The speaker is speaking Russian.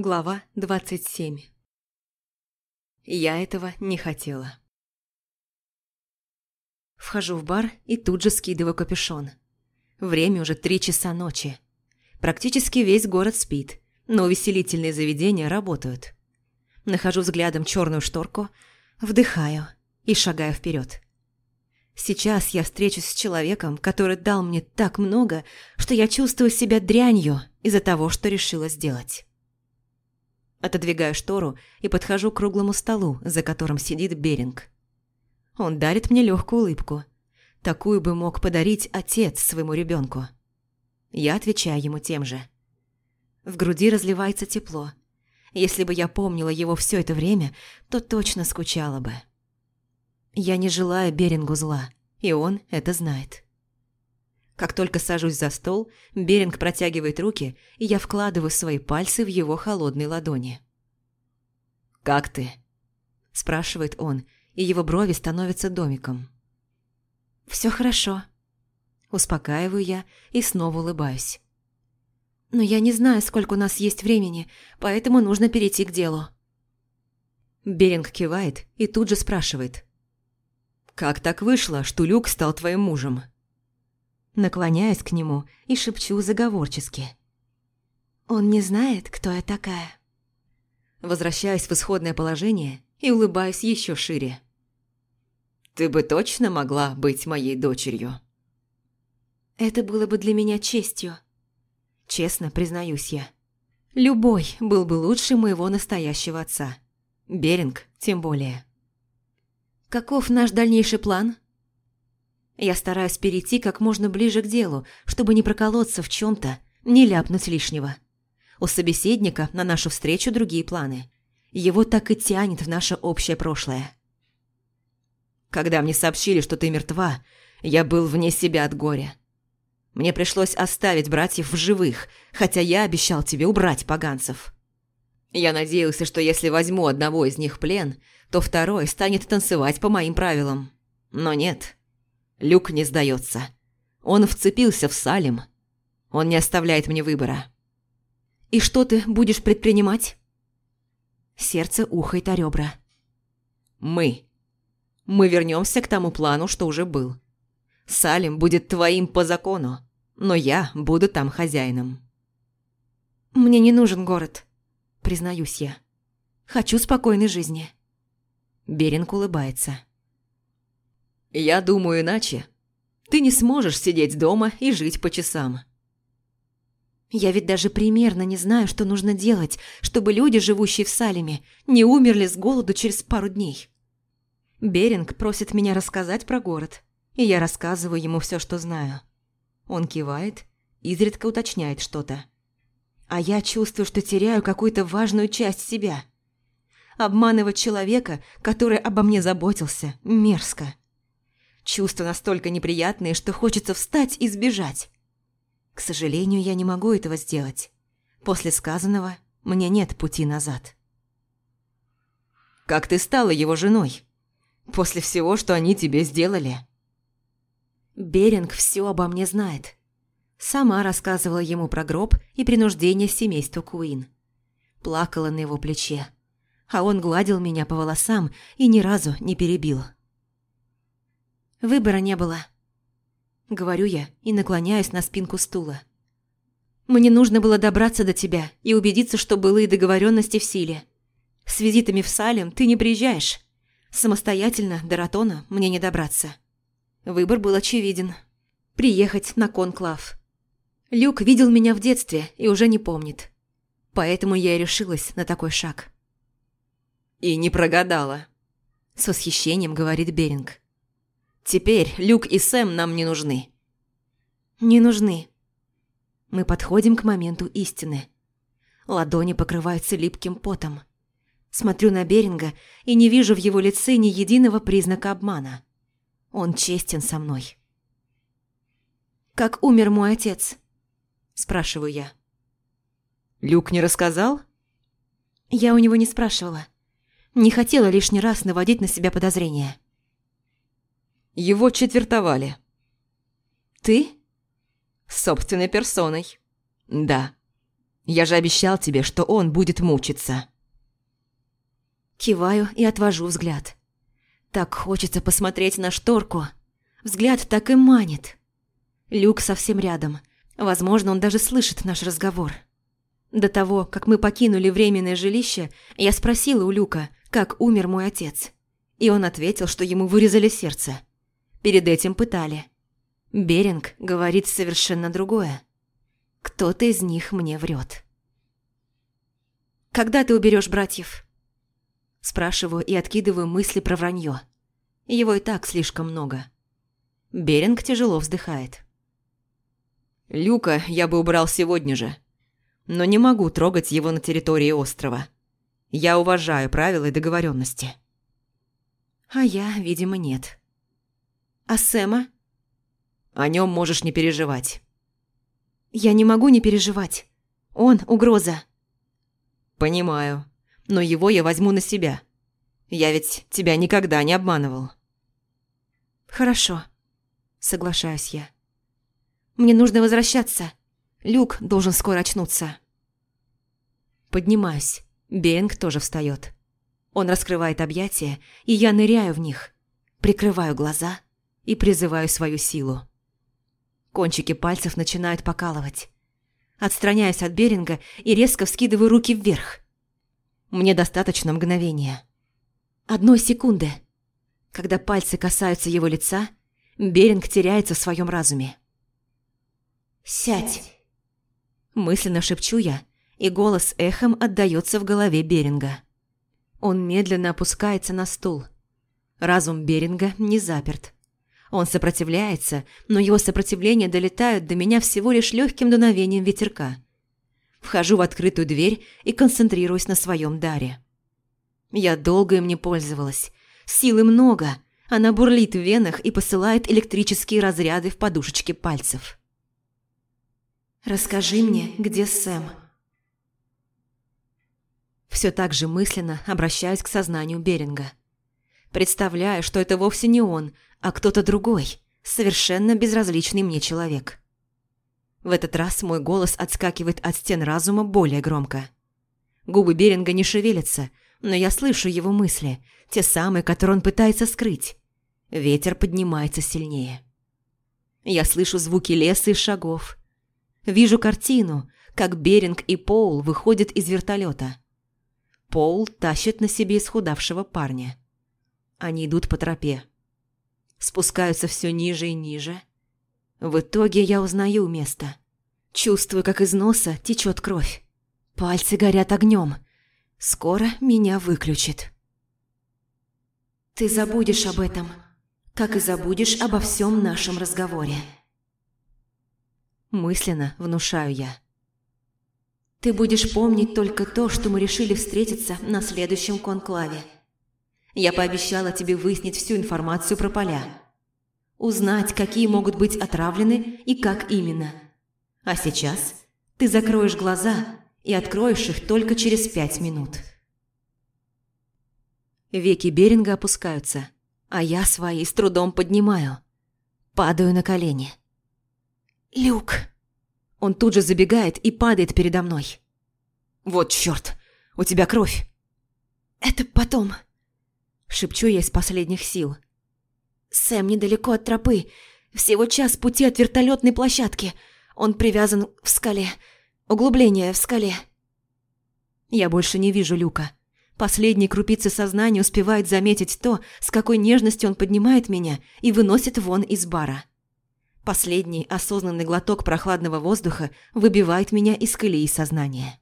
Глава 27 Я этого не хотела. Вхожу в бар и тут же скидываю капюшон. Время уже три часа ночи. Практически весь город спит, но увеселительные заведения работают. Нахожу взглядом черную шторку, вдыхаю и шагаю вперед. Сейчас я встречусь с человеком, который дал мне так много, что я чувствую себя дрянью из-за того, что решила сделать. Отодвигаю штору и подхожу к круглому столу, за которым сидит Беринг. Он дарит мне легкую улыбку. Такую бы мог подарить отец своему ребенку. Я отвечаю ему тем же. В груди разливается тепло. Если бы я помнила его все это время, то точно скучала бы. Я не желаю Берингу зла, и он это знает. Как только сажусь за стол, Беринг протягивает руки, и я вкладываю свои пальцы в его холодные ладони. «Как ты?» – спрашивает он, и его брови становятся домиком. «Все хорошо». Успокаиваю я и снова улыбаюсь. «Но я не знаю, сколько у нас есть времени, поэтому нужно перейти к делу». Беринг кивает и тут же спрашивает. «Как так вышло, что Люк стал твоим мужем?» Наклоняюсь к нему и шепчу заговорчески. «Он не знает, кто я такая». Возвращаюсь в исходное положение и улыбаюсь еще шире. «Ты бы точно могла быть моей дочерью?» «Это было бы для меня честью», – честно признаюсь я. «Любой был бы лучше моего настоящего отца. Беринг тем более». «Каков наш дальнейший план?» Я стараюсь перейти как можно ближе к делу, чтобы не проколоться в чем-то, не ляпнуть лишнего. У собеседника на нашу встречу другие планы. Его так и тянет в наше общее прошлое. Когда мне сообщили, что ты мертва, я был вне себя от горя. Мне пришлось оставить братьев в живых, хотя я обещал тебе убрать поганцев. Я надеялся, что если возьму одного из них в плен, то второй станет танцевать по моим правилам. Но нет. Люк не сдается. Он вцепился в Салим. Он не оставляет мне выбора. «И что ты будешь предпринимать?» Сердце ухает о ребра. «Мы. Мы вернемся к тому плану, что уже был. Салим будет твоим по закону, но я буду там хозяином». «Мне не нужен город», признаюсь я. «Хочу спокойной жизни». Беринг улыбается. «Я думаю иначе. Ты не сможешь сидеть дома и жить по часам». «Я ведь даже примерно не знаю, что нужно делать, чтобы люди, живущие в Салеме, не умерли с голоду через пару дней». Беринг просит меня рассказать про город, и я рассказываю ему все, что знаю. Он кивает, изредка уточняет что-то. А я чувствую, что теряю какую-то важную часть себя. Обманывать человека, который обо мне заботился, мерзко. Чувства настолько неприятные, что хочется встать и сбежать. К сожалению, я не могу этого сделать. После сказанного мне нет пути назад. «Как ты стала его женой? После всего, что они тебе сделали?» Беринг все обо мне знает. Сама рассказывала ему про гроб и принуждение семейства Куин. Плакала на его плече, а он гладил меня по волосам и ни разу не перебил. Выбора не было. Говорю я и наклоняюсь на спинку стула. Мне нужно было добраться до тебя и убедиться, что былые договоренности в силе. С визитами в Салем ты не приезжаешь. Самостоятельно до Ратона мне не добраться. Выбор был очевиден. Приехать на конклав. Люк видел меня в детстве и уже не помнит. Поэтому я и решилась на такой шаг. «И не прогадала», – с восхищением говорит Беринг. Теперь Люк и Сэм нам не нужны». «Не нужны». Мы подходим к моменту истины. Ладони покрываются липким потом. Смотрю на Беринга и не вижу в его лице ни единого признака обмана. Он честен со мной. «Как умер мой отец?» – спрашиваю я. «Люк не рассказал?» Я у него не спрашивала. Не хотела лишний раз наводить на себя подозрения. Его четвертовали. Ты? Собственной персоной. Да. Я же обещал тебе, что он будет мучиться. Киваю и отвожу взгляд. Так хочется посмотреть на шторку. Взгляд так и манит. Люк совсем рядом. Возможно, он даже слышит наш разговор. До того, как мы покинули временное жилище, я спросила у Люка, как умер мой отец. И он ответил, что ему вырезали сердце. Перед этим пытали. Беринг говорит совершенно другое. Кто-то из них мне врет. «Когда ты уберешь братьев?» Спрашиваю и откидываю мысли про вранье. Его и так слишком много. Беринг тяжело вздыхает. «Люка я бы убрал сегодня же, но не могу трогать его на территории острова. Я уважаю правила и договоренности. А я, видимо, нет. А Сэма? О нем можешь не переживать. Я не могу не переживать. Он угроза. Понимаю, но его я возьму на себя. Я ведь тебя никогда не обманывал. Хорошо, соглашаюсь я. Мне нужно возвращаться. Люк должен скоро очнуться. Поднимаюсь. Бенг тоже встает. Он раскрывает объятия, и я ныряю в них. Прикрываю глаза и призываю свою силу. Кончики пальцев начинают покалывать. Отстраняюсь от Беринга и резко вскидываю руки вверх. Мне достаточно мгновения. Одной секунды. Когда пальцы касаются его лица, Беринг теряется в своем разуме. «Сядь!» Мысленно шепчу я, и голос эхом отдается в голове Беринга. Он медленно опускается на стул. Разум Беринга не заперт. Он сопротивляется, но его сопротивление долетают до меня всего лишь легким дуновением ветерка. Вхожу в открытую дверь и концентрируюсь на своем даре. Я долго им не пользовалась. Силы много. Она бурлит в венах и посылает электрические разряды в подушечки пальцев. «Расскажи мне, где Сэм?» Все так же мысленно обращаюсь к сознанию Беринга. Представляю, что это вовсе не он, а кто-то другой, совершенно безразличный мне человек. В этот раз мой голос отскакивает от стен разума более громко. Губы Беринга не шевелятся, но я слышу его мысли, те самые, которые он пытается скрыть. Ветер поднимается сильнее. Я слышу звуки леса и шагов. Вижу картину, как Беринг и Поул выходят из вертолета. Пол тащит на себе исхудавшего парня. Они идут по тропе. Спускаются все ниже и ниже. В итоге я узнаю место. Чувствую, как из носа течет кровь. Пальцы горят огнем. Скоро меня выключит. Ты забудешь об этом, как и забудешь обо всем нашем разговоре. Мысленно внушаю я. Ты будешь помнить только то, что мы решили встретиться на следующем конклаве. Я пообещала тебе выяснить всю информацию про поля. Узнать, какие могут быть отравлены и как именно. А сейчас ты закроешь глаза и откроешь их только через пять минут. Веки Беринга опускаются, а я свои с трудом поднимаю. Падаю на колени. «Люк!» Он тут же забегает и падает передо мной. «Вот чёрт! У тебя кровь!» «Это потом!» Шепчу я из последних сил. «Сэм недалеко от тропы. Всего час пути от вертолетной площадки. Он привязан в скале. Углубление в скале». Я больше не вижу Люка. Последние крупицы сознания успевают заметить то, с какой нежностью он поднимает меня и выносит вон из бара. Последний осознанный глоток прохладного воздуха выбивает меня из колеи сознания.